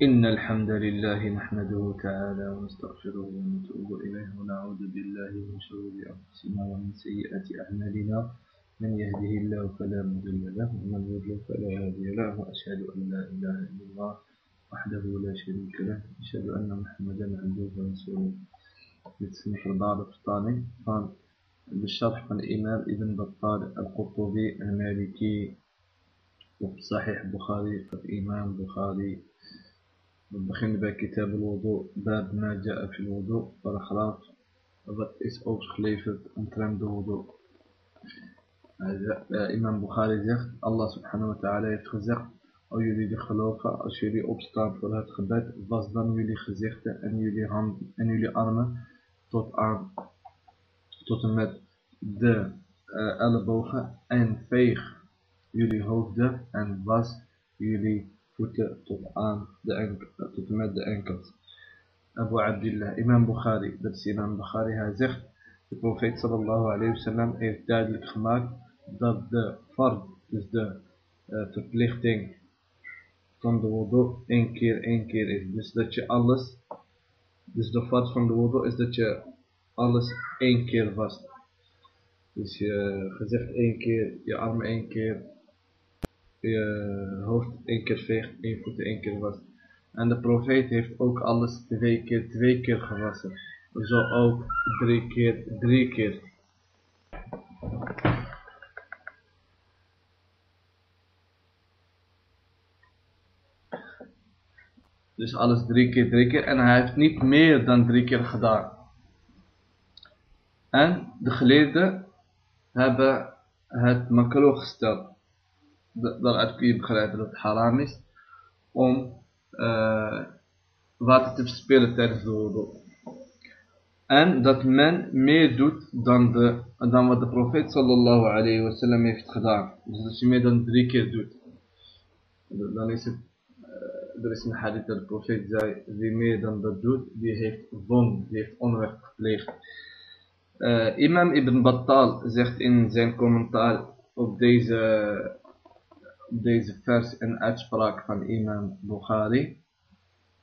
إن الحمد لله نحمده تعالى ونستغفره ونتوب إليه ونعوذ بالله من شرور أنفسنا ومن سيئات أعمالنا. من يهده الله فلا مضل له ومن يضلل فلا هادي له وأشهد أن لا إله إلا الله وحده لا شريك له. أشهد أن محمدا عبده ورسوله. is een verdachte vertaling van de sharh van imam Ibn Battal al-Qurtubi al-Maliki op Sahih beginnen bij Kitab al-Wudu, Bab ma ja'a fil wudu, paragraaf wat is overgeleverd omtrent de wudu. Uh, imam Bukhari zegt, Allah subhanahu wa ta'ala heeft gezegd, o jullie die geloven, als jullie opstaan voor het gebed, was dan jullie gezichten en jullie handen en jullie armen tot aan tot en met de uh, ellebogen en veeg jullie hoofden en was jullie voeten tot aan de enkel, tot met de enkels. Abu Abdullah, Imam Bukhari, dat is Imam Bukhari, hij zegt, de profeet alayhi wasallam heeft duidelijk gemaakt dat de fard, dus de uh, verplichting van de wudu één keer één keer is. Dus dat je alles, dus de fard van de wudu is dat je alles één keer vast. Dus je gezicht één keer, je armen één keer, je hoofd één keer veegt je voeten één keer vast. En de profeet heeft ook alles twee keer, twee keer gewassen. Zo ook drie keer, drie keer. Dus alles drie keer, drie keer. En hij heeft niet meer dan drie keer gedaan. En de geleerden hebben het makro gesteld. Daaruit kun je begrijpen dat het haram is om uh, water te verspillen tijdens de wudu. En dat men meer doet dan, de, dan wat de profeet sallallahu alayhi wasallam heeft gedaan. Dus als je meer dan drie keer doet, dan is het, uh, er is een hadith dat de profeet zei, wie meer dan dat doet, die heeft won, die heeft onrecht gepleegd. Uh, Imam Ibn Battal zegt in zijn commentaar op deze, deze vers en uitspraak van Imam Bukhari.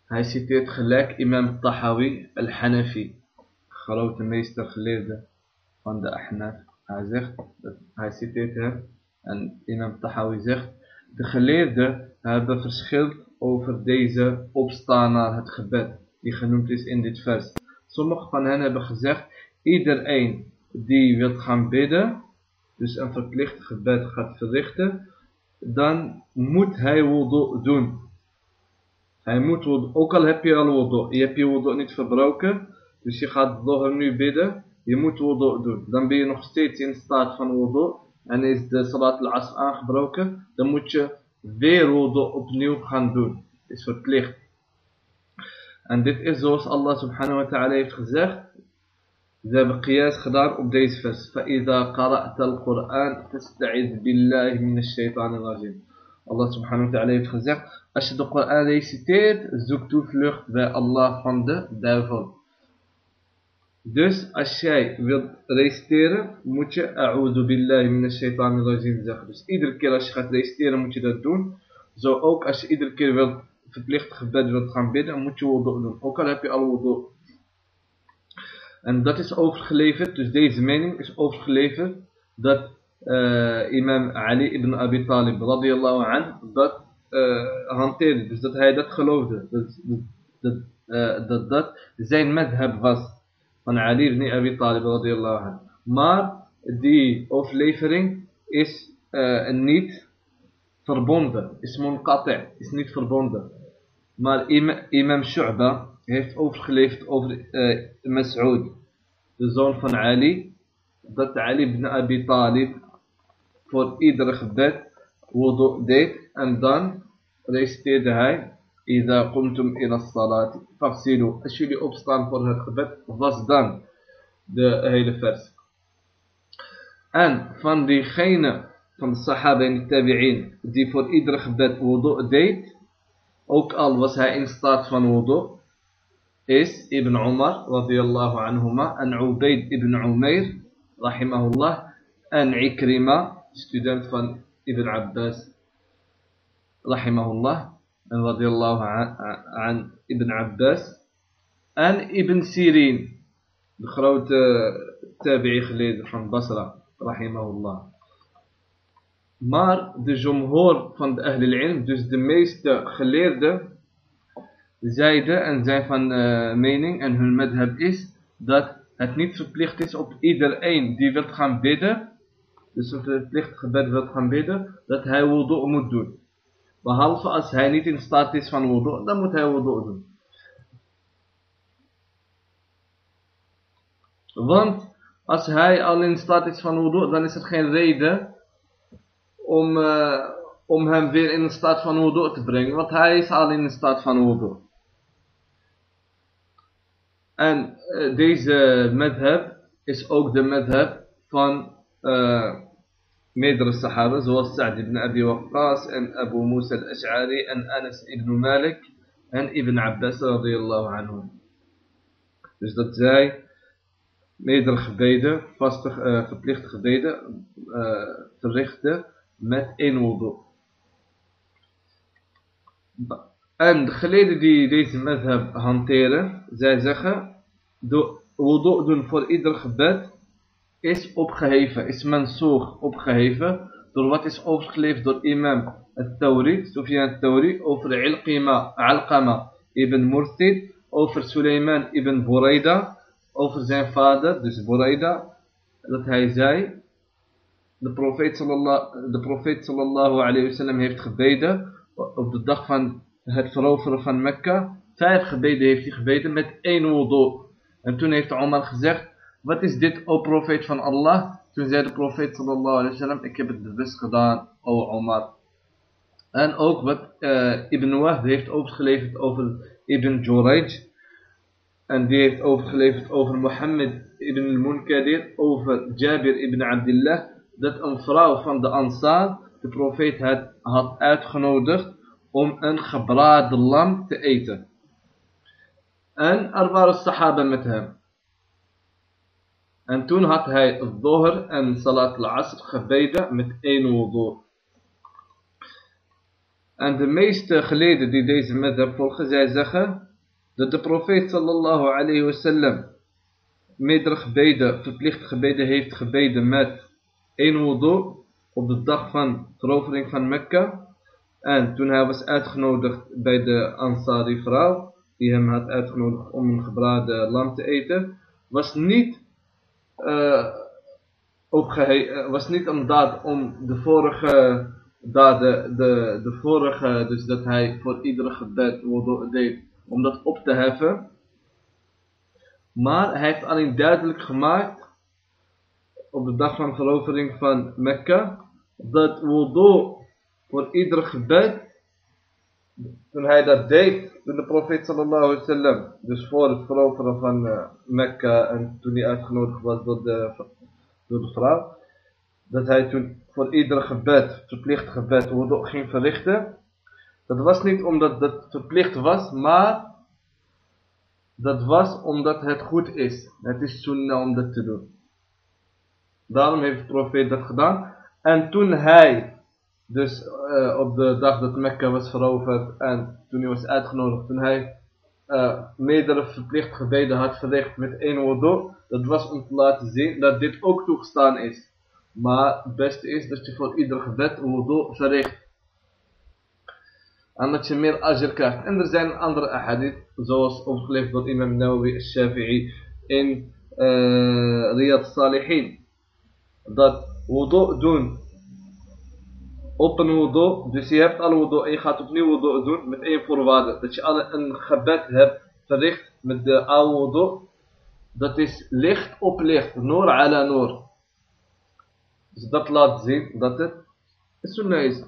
Hij citeert gelijk Imam Tahawi al-Hanafi, grote meester geleerde van de Ahnaf. Hij zegt, hij citeert hem en Imam Tahawi zegt, de geleerden hebben verschild over deze opstaan naar het gebed, die genoemd is in dit vers. Sommigen van hen hebben gezegd, iedereen die wil gaan bidden, dus een verplicht gebed gaat verrichten, dan moet hij wudu doen. Hij moet wudu, ook al heb je al wudu, je hebt je wudu niet verbroken, dus je gaat door nu bidden, je moet wudu doen. Dan ben je nog steeds in staat van wudu en is de salat al-asr aangebroken, dan moet je weer wudu opnieuw gaan doen. Is verplicht. En dit is zoals Allah subhanahu wa ta'ala heeft gezegd, إذا مقياس خضار أبديس فس. فإذا قرأت القرآن تستعذ بالله من الشيطان الرجيم. الله سبحانه وتعالى يتخزق أشد القرآن ليس تيد زكتو فلوغ الله فاند دافل دوس أشياء فيد ليس تير موش أعوذ بالله من الشيطان الرجيم زخرس إدر كير أشخاص ليس تير موش دادون زو أوك أش إدر كير فيد فتليخت خباد فيد خمبيد موش وضوء نون أوكال هابي الوضوء En dat is overgeleverd, dus deze mening is overgeleverd, dat uh, imam Ali ibn Abi Talib radiyallahu an, dat uh, hanteerde. Dus dat hij dat geloofde. Dat dat, uh, dat, dat zijn madhab was van Ali ibn Abi Talib radiyallahu an. Maar die overlevering is niet verbonden, is munqati, is niet verbonden. Maar imam, imam Shu'ba heeft overgeleverd over uh, Mas'ud, de zoon van Ali, dat Ali ibn Abi Talib voor iedere gebed wudu deed en dan reciteerde hij Ida qumtum ila salati fafsilu. Als jullie opstaan voor het gebed, was dan de hele vers. En van diegene van de Sahaba en de Tabi'in die voor iedere gebed wudu deed, ook al was hij in staat van wudu, is Ibn Umar radiyallahu anhuma en Ubaid ibn Umair rahimahullah en Ikrima, student van Ibn Abbas rahimahullah en radiallahu an, Ibn Abbas en Ibn Sirin, de grote tabi'i geleden van Basra, rahimahullah. Maar de jumhur van de Ahlul Ilm, dus de meeste geleerden, zeiden en zijn van uh, mening en hun madhab is dat het niet verplicht is op iedereen die wil gaan bidden, dus een verplicht gebed wil gaan bidden, dat hij wudu moet doen. Behalve als hij niet in staat is van wudu, dan moet hij wudu doen. Want als hij al in staat is van wudu, dan is er geen reden om, uh, om hem weer in staat van wudu te brengen. Want hij is al in staat van wudu. En uh, deze madhab is ook de madhab van uh, meerdere sahaba, zoals Sa'd ibn Abi Waqqas en Abu Musa al-Ash'ari en Anas ibn Malik en Ibn Abbas radiyallahu anhum. Dus dat zij meerdere gebeden, vaste, uh, verplichte gebeden, verrichten met één wudu. En de geleden die deze madhab hanteren, zij zeggen, de wudu doen voor ieder gebed is opgeheven, is mensoog opgeheven, door wat is overgeleverd door imam al-Tawri, Sufyan al-Tawri, over Ilqima, Alqama ibn Murtid, over Suleiman ibn Buraida, over zijn vader, dus Buraida, dat hij zei, de profeet sallallahu, de profeet sallallahu alayhi wasallam heeft gebeden op de dag van het veroveren van Mekka. Vijf gebeden heeft hij gebeden met één wudu. En toen heeft Omar gezegd, wat is dit, o profeet van Allah? Toen zei de profeet sallallahu alayhi wasallam, ik heb het bewust gedaan, o Omar. En ook wat uh, Ibn Wahd heeft overgeleverd over Ibn Jurayj. En die heeft overgeleverd over Mohammed ibn al-Munkadir, over Jabir ibn Abdullah, dat een vrouw van de Ansar de profeet had, had uitgenodigd om een gebraden lam te eten. En er waren sahaba met hem. En toen had hij doher en salat al-asr gebeden met één wudu. En de meeste geleden die deze madhab volgen, zij zeggen dat de profeet sallallahu alayhi wasallam meerdere gebeden, verplicht gebeden heeft gebeden met één wudu op de dag van verovering van Mekka. En toen hij was uitgenodigd bij de Ansari vrouw, die hem had uitgenodigd om een gebraden lam te eten, was niet, uh, was niet een daad om de vorige daden, de, de vorige, dus dat hij voor iedere gebed deed, om dat op te heffen. Maar hij heeft alleen duidelijk gemaakt op de dag van verovering van Mekka dat wudu voor ieder gebed toen hij dat deed, toen de profeet sallallahu alaihi wasallam, dus voor het veroveren van uh, Mekka en toen hij uitgenodigd was door de, door de vrouw, dat hij toen voor ieder gebed, verplicht gebed, ging verrichten. Dat was niet omdat dat verplicht was, maar dat was omdat het goed is. Het is sunnah om dat te doen. Daarom heeft de profeet dat gedaan. En toen hij, dus uh, op de dag dat Mekka was veroverd en toen hij was uitgenodigd, toen hij uh, meerdere verplicht gebeden had verricht met één wudu, dat was om te laten zien dat dit ook toegestaan is. Maar het beste is dat je voor ieder gebed wudu verricht. En dat je meer ajr krijgt. En er zijn andere ahadith, zoals overgeleverd door imam Nawawi al-Shafi'i in uh, Riyad Salihin. Dat wudu doen op een wudu, dus je hebt al wudu en je gaat opnieuw wudu doen met één voorwaarde. Dat je al een gebed hebt verricht met de oude wudu. Dat is licht op licht, noor ala noor. Dus dat laat zien dat het sunnah is.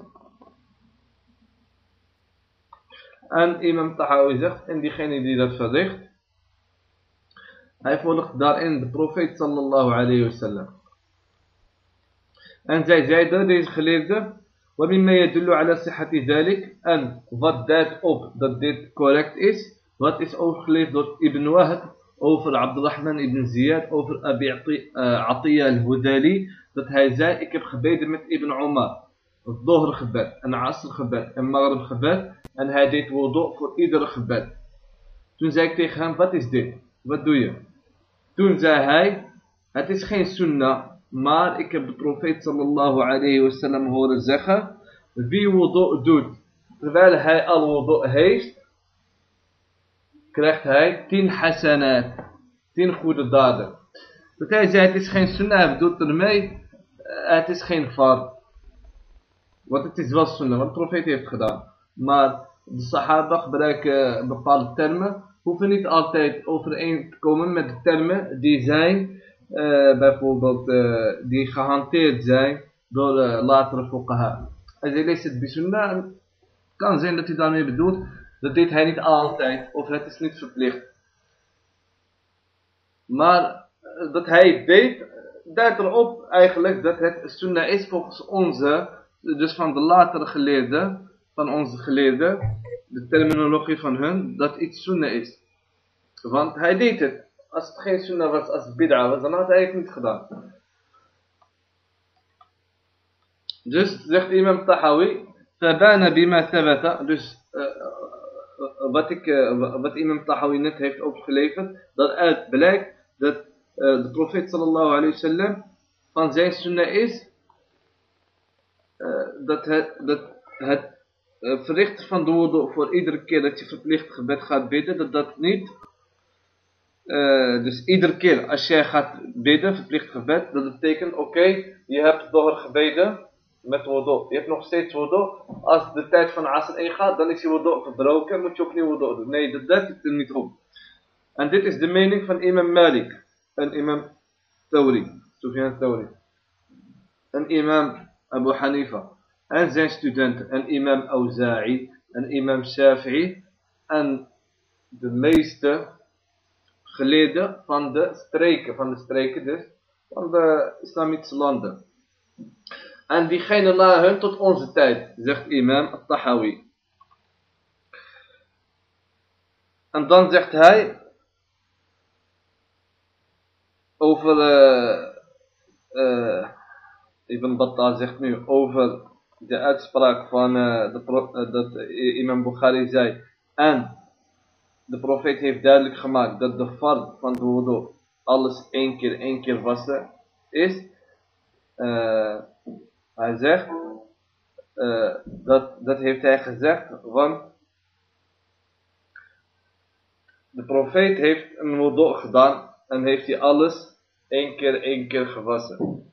En imam Tahawi zegt, en diegene die dat verricht, hij volgt daarin de profeet sallallahu alayhi wasallam. En zij zeiden, deze geleerde, ومما يدل على صحة ذلك en wat duidt op dat dit correct is, wat is overgeleverd door Ibn Wahd over Abdurrahman ibn Ziyad, over Abi Atiyah al-Hudali, dat hij zei, ik heb gebeden met Ibn Umar, het Dohr gebed, en Asr gebed, en Maghrib gebed, En hij deed wudu voor iedere gebed. Toen zei ik tegen hem, wat is dit? Wat doe je? Toen zei hij, het is geen sunnah, maar ik heb de profeet sallallahu alayhi wasallam horen zeggen, wie wudu doet, terwijl hij al wudu heeft, krijgt hij tien hasanat, tien goede daden. Dat hij zei, het is geen sunnah, bedoelt ermee, eh, het is geen fard. Want het is wel sunnah, wat de profeet heeft gedaan. Maar de sahaba gebruiken bepaalde termen, hoeven niet altijd overeen te komen met de termen die zijn, uh, bijvoorbeeld, uh, die gehanteerd zijn door uh, latere fuqaha. Als je leest het bijsunnah, kan zijn dat hij daarmee bedoelt, dat deed hij niet altijd, of het is niet verplicht. Maar dat hij deed, duidt erop eigenlijk dat het sunnah is volgens onze, dus van de latere geleerden, van onze geleerden, de terminologie van hun, dat iets sunnah is. Want hij deed het als het geen was als bid'a was, dan had hij het niet gedaan. Dus zegt imam Tahawi, Fabana bima thabata, dus eh, eh, wat, ik, eh, wat imam Tahawi net heeft opgeleverd, dat uit blijkt dat de profeet sallallahu alayhi wasallam van zijn sunnah is, dat het, dat het verrichten van de voor iedere keer dat je verplicht gebed gaat bidden, dat dat niet uh, dus iedere keer als jij gaat bidden, verplicht gebed, dat betekent, oké, je hebt door gebeden met wudu. Je hebt nog steeds wudu. Als de tijd van Asr ingaat, dan is je wudu verbroken, moet je opnieuw wudu doen. Nee, dat duidt er niet op. En dit is de mening van imam Malik en imam Thawri, Sufyan Thawri. En imam Abu Hanifa. En zijn studenten. En imam Auza'i. En imam Shafi'i. En de meeste geleerden van de streken, van de streken dus, van de islamitische landen. En diegene na hun tot onze tijd, zegt imam al-Tahawi. En dan zegt hij over, uh, uh, Ibn Battal zegt nu over de uitspraak van uh, de, dat imam Bukhari zei en de profeet heeft duidelijk gemaakt dat de fard van de wudu alles één keer, één keer wassen is. Uh, hij zegt, uh, dat, dat heeft hij gezegd, want de profeet heeft een wudu gedaan en heeft hij alles één keer, één keer gewassen.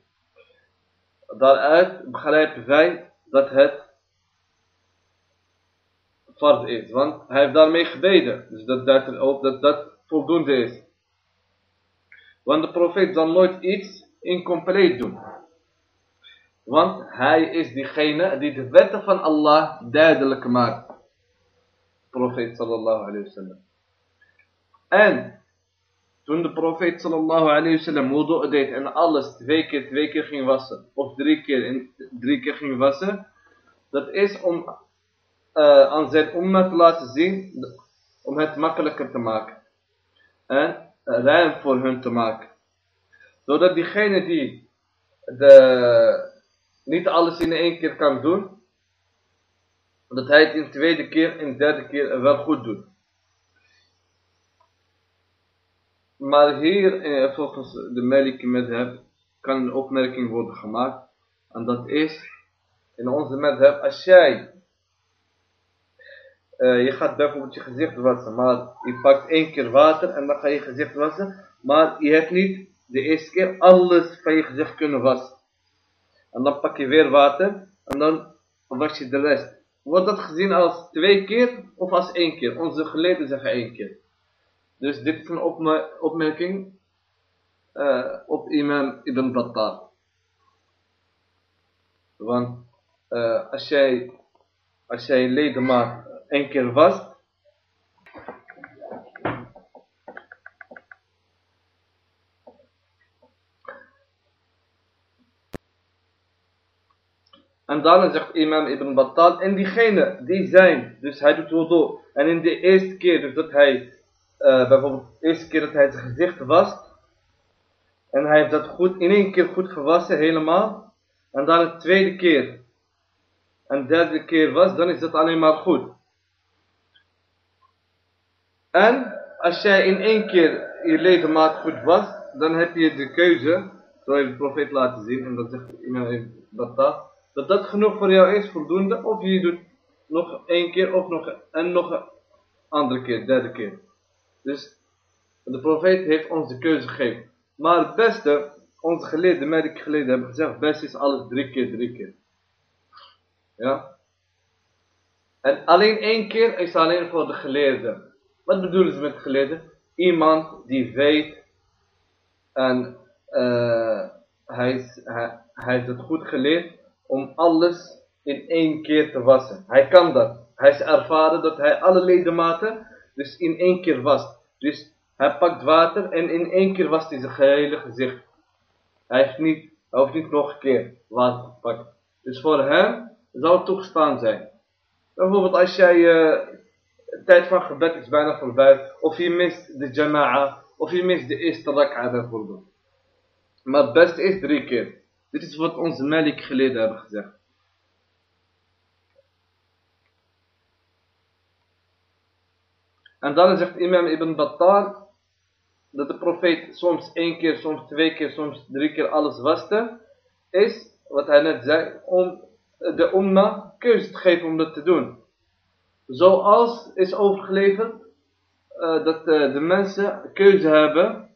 Daaruit begrijpen wij dat het fard is. Want hij heeft daarmee gebeden. Dus dat duidt erop dat dat voldoende is. Want de profeet zal nooit iets incompleet doen. Want hij is diegene die de wetten van Allah duidelijk maakt. Profeet sallallahu alayhi wasallam. En toen de profeet sallallahu alayhi wasallam wudu deed en alles twee keer, twee keer ging wassen. Of drie keer drie keer ging wassen. Dat is om uh, aan zijn umma te laten zien om het makkelijker te maken. En ruim voor hun te maken. Zodat diegene die de, niet alles in één keer kan doen, dat hij het in de tweede keer en derde keer wel goed doet. Maar hier, eh, volgens de Maliki madhab, kan een opmerking worden gemaakt. En dat is, in onze madhab, als jij uh, je gaat bijvoorbeeld je gezicht wassen, maar je pakt één keer water en dan ga je gezicht wassen, maar je hebt niet de eerste keer alles van je gezicht kunnen wassen. En dan pak je weer water en dan was je de rest. Wordt dat gezien als twee keer of als één keer? Onze geleden zeggen één keer. Dus dit is een opmerking uh, op imam Ibn Battal. Want uh, als jij, als jij leden maakt een keer was. En dan zegt imam Ibn Battal, en diegene die zijn, dus hij doet wudu, en in de eerste keer, dus dat hij, uh, bijvoorbeeld de eerste keer dat hij zijn gezicht wast, en hij heeft dat goed, in één keer goed gewassen, helemaal, en dan de tweede keer, en de derde keer was, dan is dat alleen maar goed. En als jij in één keer je ledemaat goed was, dan heb je de keuze, zo heeft de profeet laten zien, en dat zegt iemand dat dat, dat dat genoeg voor jou is, voldoende, of je doet nog één keer, of nog, en nog een andere keer, derde keer. Dus de profeet heeft ons de keuze gegeven. Maar het beste, onze geleden, merk geleden hebben gezegd, het beste is alles drie keer, drie keer. Ja? En alleen één keer is alleen voor de geleerden. Wat bedoelen ze met geleerden? Iemand die weet en uh, hij, hij, hij het goed geleerd om alles in één keer te wassen. Hij kan dat. Hij is ervaren dat hij alle ledematen dus in één keer wast. Dus hij pakt water en in één keer wast hij zijn gehele gezicht. Hij, heeft niet, hoeft niet nog een keer water te pakken. Dus voor hem zou het toegestaan zijn. Bijvoorbeeld als jij uh, tijd van gebed is bijna voorbij. Of je mist de jama'a. Of je mist de eerste rak'a bijvoorbeeld. Maar het beste is drie keer. Dit is wat onze Malik geleden hebben gezegd. En dan zegt imam Ibn Battal dat de profeet soms één keer, soms twee keer, soms drie keer alles waste, is, wat hij net zei, om de umma keuze te geven om dat te doen. Zoals is overgeleverd uh, dat uh, de mensen keuze hebben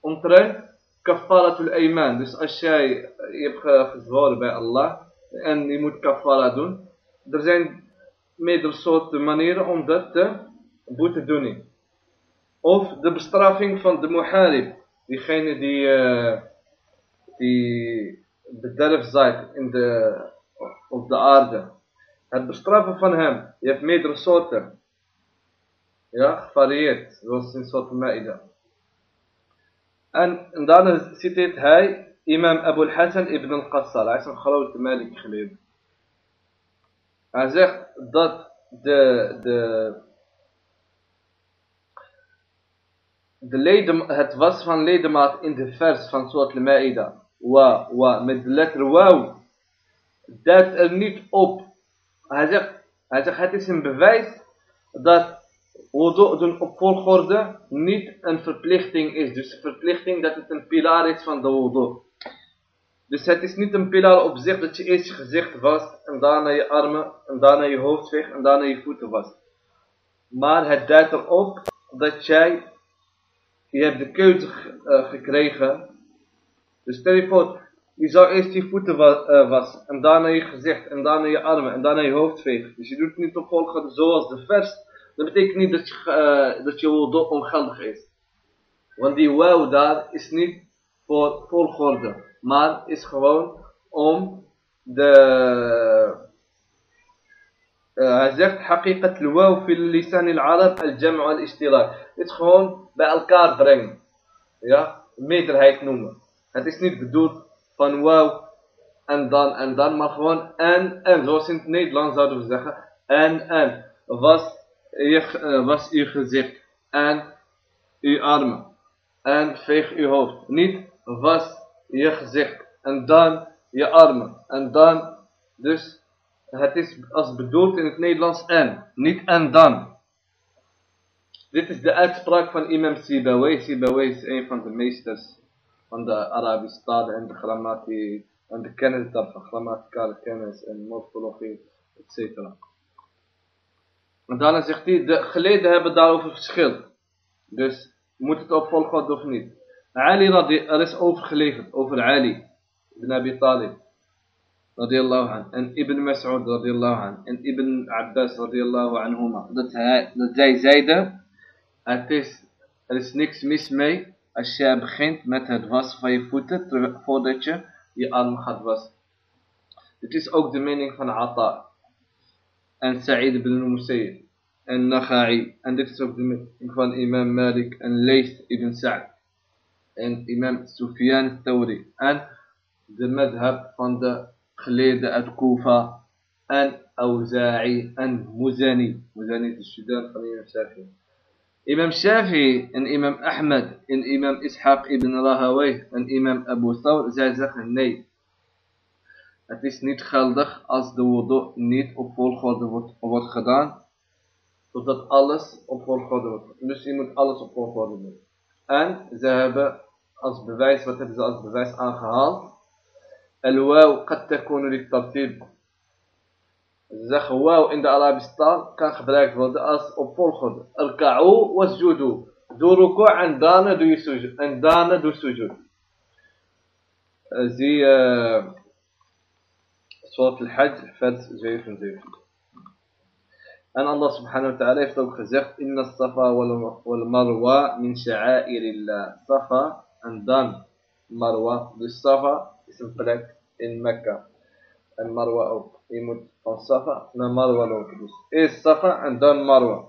omtrent kafaratul iman. Dus als jij, je hebt gezworen bij Allah en je moet kafara doen, er zijn meerdere soorten manieren om dat te boete doen. Of de bestraffing van de muharib, diegene die, uh, die bederf zaait in de, op de aarde. Het bestraffen van hem, je hebt meerdere soorten. Ja, gevarieerd, zoals in soort Ma'ida. En, en daarna citeert hij imam Abu Hassan ibn al-Qassar. Hij is een grote Malik geleden. Hij zegt dat de, de, de leden, het was van ledemaat in de vers van Surat al-Ma'ida. Wa, wa, met de letter wauw. Duidt er niet op. Hij zegt, hij zegt het is een bewijs dat wudu doen op volgorde niet een verplichting is. Dus de verplichting dat het een pilaar is van de wudu. Dus het is niet een pilaar op zich dat je eerst je gezicht wast en daarna je armen en daarna je hoofd weg en daarna je voeten wast. Maar het duidt erop dat jij, je hebt de keuze uh, gekregen. Dus stel je voor, je zou eerst je voeten wa eh, wassen, en daarna je gezicht, en daarna je armen, en daarna je hoofd vegen. Dus je doet het niet op volgorde zoals de vers. Dat betekent niet dat je, uh, dat je ongeldig is. Want die wou daar is niet voor volgorde, maar is gewoon om de... Uh, hij zegt, haqiqat al-waw fil lisan al-arab al-jam' al-ishtirak. Dit gewoon bij elkaar brengen. Ja, Meterheid noemen. Het is niet bedoeld van wauw en dan en dan, maar gewoon en en. Zoals in het Nederlands zouden we zeggen, en en. Was je, uh, was uw gezicht en uw armen en veeg uw hoofd. Niet was je gezicht en dan je armen en dan. Dus het is als bedoeld in het Nederlands en, niet en dan. Dit is de uitspraak van imam Sibawayh. Sibawayh is een van de meesters talen en de grammatie en de kennis daarvan, grammaticale kennis en morfologie, etc. En daarna zegt hij, de geleden hebben daarover verschil. Dus moet het op volgorde of niet. Ali radi, er is overgeleverd over Ali ibn Abi Talib radiyallahu an en Ibn Mas'ud radiyallahu an en Ibn Abbas radiyallahu anhuma dat, dat zij zeiden het is, er is niks mis mee als je begint met het wassen van je voeten voordat je je armen gaat wassen. Dit is ook de mening van Atta en Sa'id ibn al-Musayyib en Nakhai. En dit is ook de mening van imam Malik en Layth ibn Sa'd. En imam Sufyan Thawri. En de madhab van de geleerden uit Kufa. En Auza'i en Muzani. Muzani is de student van imam Shafi'i. Imam Shafi'i en imam Ahmed en imam Ishaq ibn Rahawayh en imam Abu Thawr. Zij zeggen nee. Het is niet geldig als de wudu niet op volgorde wordt, wordt gedaan. Zodat alles op volgorde wordt. Dus je moet alles op volgorde doen. En ze hebben als bewijs, wat hebben ze als bewijs aangehaald? El-waw qad takunu li Ze zeggen wauw in de Arabische taal kan gebruikt worden als op volgorde. Al-ka'u was-judu. Doe ruku' en daarna doe je sujud. En daarna doe sujud. Zie uh, Surat al-Hajj, vers 77. En Allah subhanahu wa ta'ala heeft ook gezegd, Inna safa wal marwa min sha'airillah. Safa Je moet van safa naar marwa lopen. Dus eerst safa en dan marwa.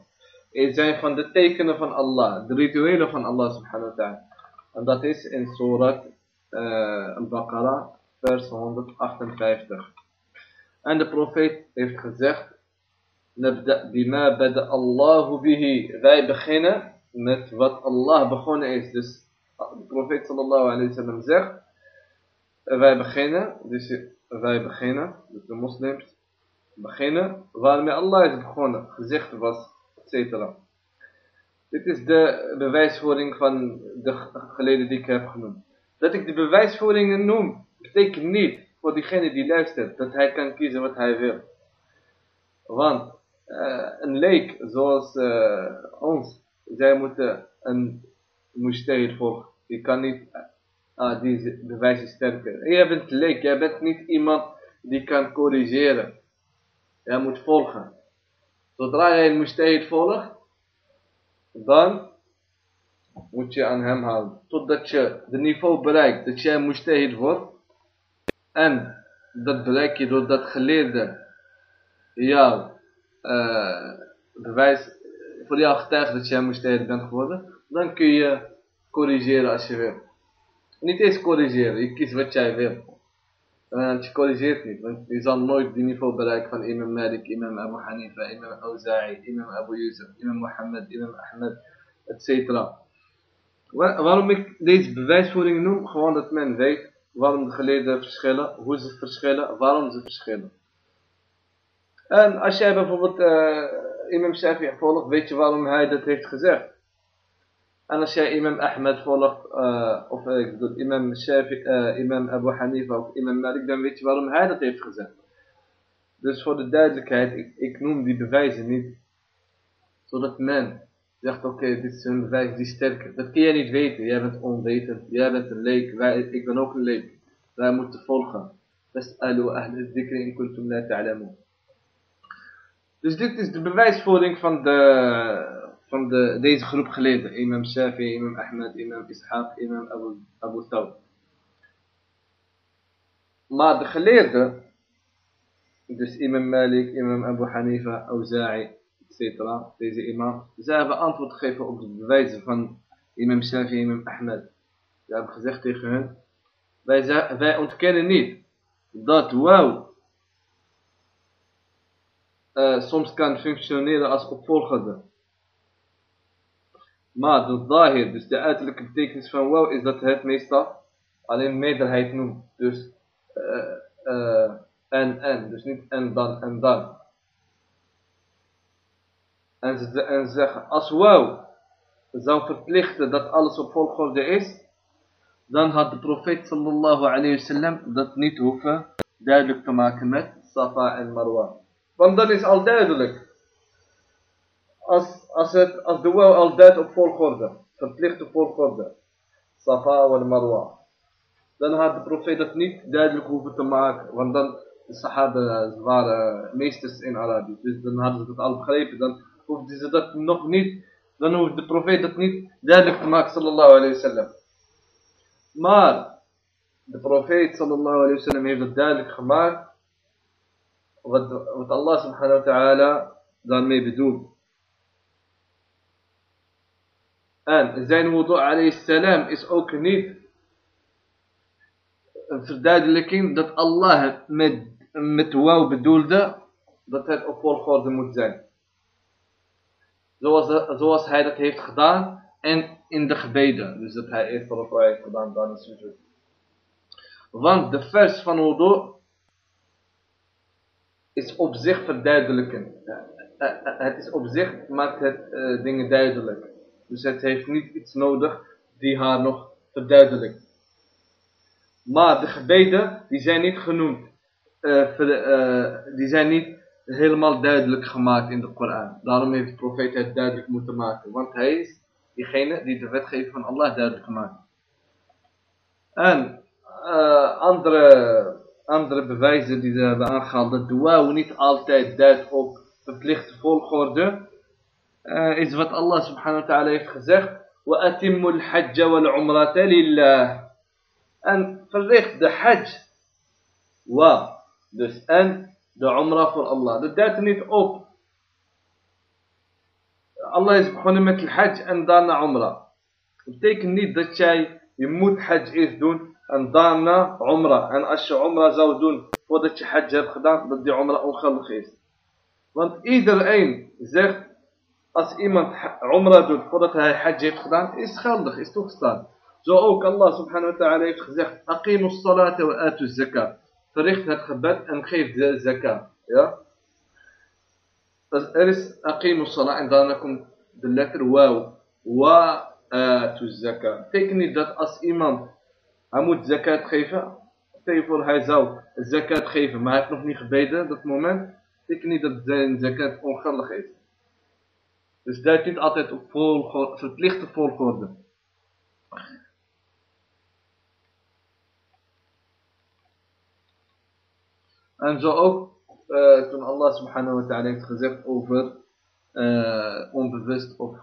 Het zijn van de tekenen van Allah. De rituelen van Allah subhanahu wa ta'ala. En dat is in surat uh, al-Baqarah vers 158. En de profeet heeft gezegd bima bada Allahu bihi. Wij beginnen met wat Allah begonnen is. Dus de profeet sallallahu alayhi wa sallam zegt. Wij beginnen, dus wij beginnen, dus de moslims beginnen waarmee Allah is begonnen, gezegd was, etc. Dit is de bewijsvoering van de geleden die ik heb genoemd. Dat ik de bewijsvoeringen noem, betekent niet voor diegene die luistert dat hij kan kiezen wat hij wil. Want uh, een leek zoals uh, ons, zij moeten een mujtahid volgen. Je kan niet uh, die bewijzen sterker. Jij bent leek, jij bent niet iemand die kan corrigeren. Jij moet volgen. Zodra jij een mujtahid volgt, dan moet je aan hem houden. Totdat je de niveau bereikt dat jij mujtahid wordt. En dat bereik je doordat geleerde jou uh, bewijs voor jou getuigt dat jij mujtahid bent geworden. Dan kun je corrigeren als je wil. Niet eens corrigeren, je kiest wat jij wil. Want je corrigeert niet, want je zal nooit die niveau bereiken van imam Malik, imam Abu Hanifa, imam Auza'i, imam Abu Yusuf, imam Mohammed, imam Ahmed, etc. Waarom ik deze bewijsvoering noem? Gewoon dat men weet waarom de geleden verschillen, hoe ze verschillen, waarom ze verschillen. En als jij bijvoorbeeld uh, imam Shafi'i volgt, weet je waarom hij dat heeft gezegd. En als jij imam Ahmed volgt, of ik bedoel imam, Shafi, imam Abu Hanifa of imam Malik, dan weet je waarom hij dat heeft gezegd. Dus voor de duidelijkheid, ik, ik noem die bewijzen niet, zodat men zegt, oké, dit is een bewijs die sterker. Dat kun jij niet weten, jij bent onwetend, jij bent een leek, wij, ik ben ook een leek. Wij moeten volgen. Fas'alu ahl in kuntum la. Dus dit is de bewijsvoering van de van de, deze groep geleerden. Imam Shafi, Imam Ahmed, Imam Ishaq, Imam Abu, Abu Thawb. Maar de geleerden, dus Imam Malik, Imam Abu Hanifa, Auza'i, etc. Deze imam, ze hebben antwoord gegeven op de bewijzen van Imam Shafi, Imam Ahmed. Ze hebben gezegd tegen hen, wij, wij ontkennen niet dat wauw uh, soms kan functioneren als opvolgende maar de zahir, dus de uiterlijke betekenis van wow, is dat het meestal alleen meerderheid noemt. Dus uh, uh, en en, dus niet en dan en dan. En ze, en ze zeggen, als wow zou verplichten dat alles op volgorde is, dan had de profeet sallallahu alayhi wasallam dat niet hoeven duidelijk te maken met Safa en Marwa. Want dan is al duidelijk als, als, het, als de wou al duidt op volgorde, verplichte volgorde, Safa en Marwa, dan had de profeet dat niet duidelijk hoeven te maken, want dan, de Sahaba waren meesters in Arabisch, dus dan hadden ze dat al begrepen, dan hoefden ze dat nog niet, dan hoeft de profeet dat niet duidelijk te maken, sallallahu alayhi wa sallam. Maar, de profeet sallallahu alayhi wa sallam heeft het duidelijk gemaakt, wat, wat Allah subhanahu wa ta'ala daarmee bedoelt. En zijn wudu alayhi salam is ook niet een verduidelijking dat Allah het met, met wauw bedoelde dat het op volgorde moet zijn. Zoals, zoals hij dat heeft gedaan en in de gebeden. Dus dat hij eerst op heeft gedaan, dan is het Want de vers van wudu is op zich verduidelijken. uh, het is op zich, maakt het dingen duidelijk. Dus het heeft niet iets nodig die haar nog verduidelijkt. Maar de gebeden, die zijn niet genoemd. Ver, die zijn niet helemaal duidelijk gemaakt in de Koran. Daarom heeft de profeet het duidelijk moeten maken. Want hij is diegene die de wetgeving van Allah duidelijk maakt. En uh, andere, andere bewijzen die we hebben aangehaald, dat dua niet altijd duidt op verplichte volgorde, uh, subhanahu wa ta'ala heeft gezegd. وَأَتِمُّ الْحَجَّ وَالْعُمْرَةَ لِلَّهِ En verricht de hajj. Wa. Dus en de umrah voor Allah. Dat duidt niet op. Allah is begonnen met de hajj en daarna umrah. Dat betekent niet dat jij, je moet hajj eerst doen en daarna umrah. En als je umrah zou doen voordat je hajj hebt gedaan, dat die umrah ongeldig is. Want iedereen zegt, als iemand umrah doet voordat hij hajj heeft gedaan, is geldig, is toegestaan. Zo ook Allah subhanahu wa ta'ala heeft gezegd, aqimu salata wa atu zakat. Verricht het gebed en geef de zakat. Ja? Dus er is aqimu salat en daarna komt de letter waw. Wa atu zakat. Betekent niet dat als iemand hij moet zakat geven. Voor hij zou zakat geven, maar hij heeft nog niet gebeden dat moment. Betekent niet dat zijn zakat ongeldig is. Dus duidt niet altijd op volgorde, verplichte volgorde. En zo ook uh, toen Allah subhanahu wa ta'ala heeft gezegd over uh, onbewust of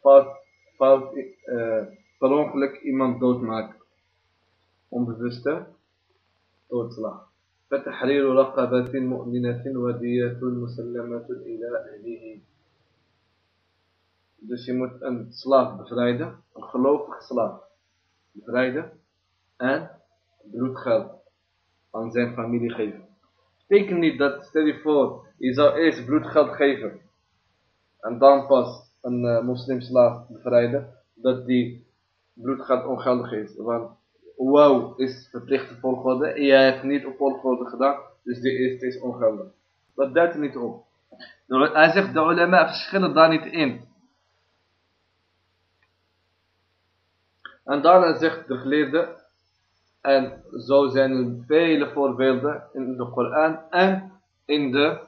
fout, fout uh, per ongeluk iemand doodmaken onbewuste doodslag. فتحرير رقبة مؤمنة ودية مسلمة إلى أهله dus je moet een slaaf bevrijden, een gelovige slaaf bevrijden en bloedgeld aan zijn familie geven. Betekent niet dat, stel je voor, je zou eerst bloedgeld geven en dan pas een uh, moslimslaaf bevrijden, dat die bloedgeld ongeldig is. Want wow is verplichte volgorde en jij hebt niet op volgorde gedaan, dus de eerste is ongeldig. Dat duidt er niet op. Hij zegt, de ulama verschillen daar niet in. En daarna zegt de geleerde, en zo zijn er vele voorbeelden in de Koran en in de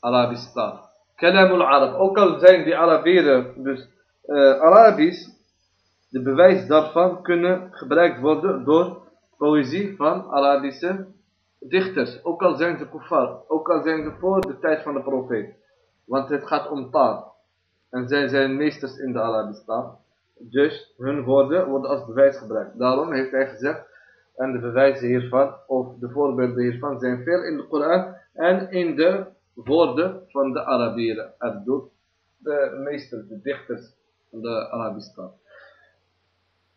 Arabische taal. Kalamul Arab, ook al zijn die Arabieren dus uh, Arabisch, de bewijs daarvan kunnen gebruikt worden door poëzie van Arabische dichters. Ook al zijn ze kuffar, ook al zijn ze voor de tijd van de profeet. Want het gaat om taal. En zij zijn meesters in de Arabische taal. Dus hun woorden worden als bewijs gebruikt. Daarom heeft hij gezegd, en de bewijzen hiervan, of de voorbeelden hiervan, zijn veel in de Koran en in de woorden van de Arabieren. De meesters, de dichters van de Arabische taal.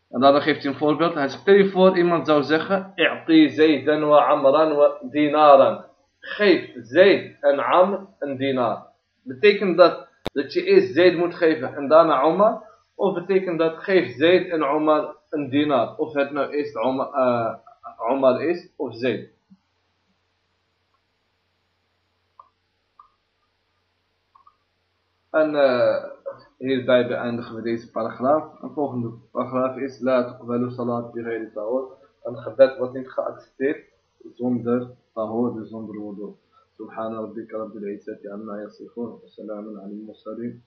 En dan geeft hij een voorbeeld. Hij stel je voor, iemand zou zeggen, I'ti Zaydan wa Amran wa dinaran. Geef Zayd en Amr een dinar. Betekent dat dat je eerst Zayd moet geven en daarna Omar? Of betekent dat geef Zayd en Omar een dinar? Of het nou eerst Omar, uh, Omar is of Zayd? En uh, hierbij beëindigen we deze paragraaf. Een volgende paragraaf is La tuqbalu salat bi ghayri tahur. Een gebed wordt niet geaccepteerd zonder tahur, dus zonder wudu. سبحان ربك رب العزة عما يصفون وسلام على المرسلين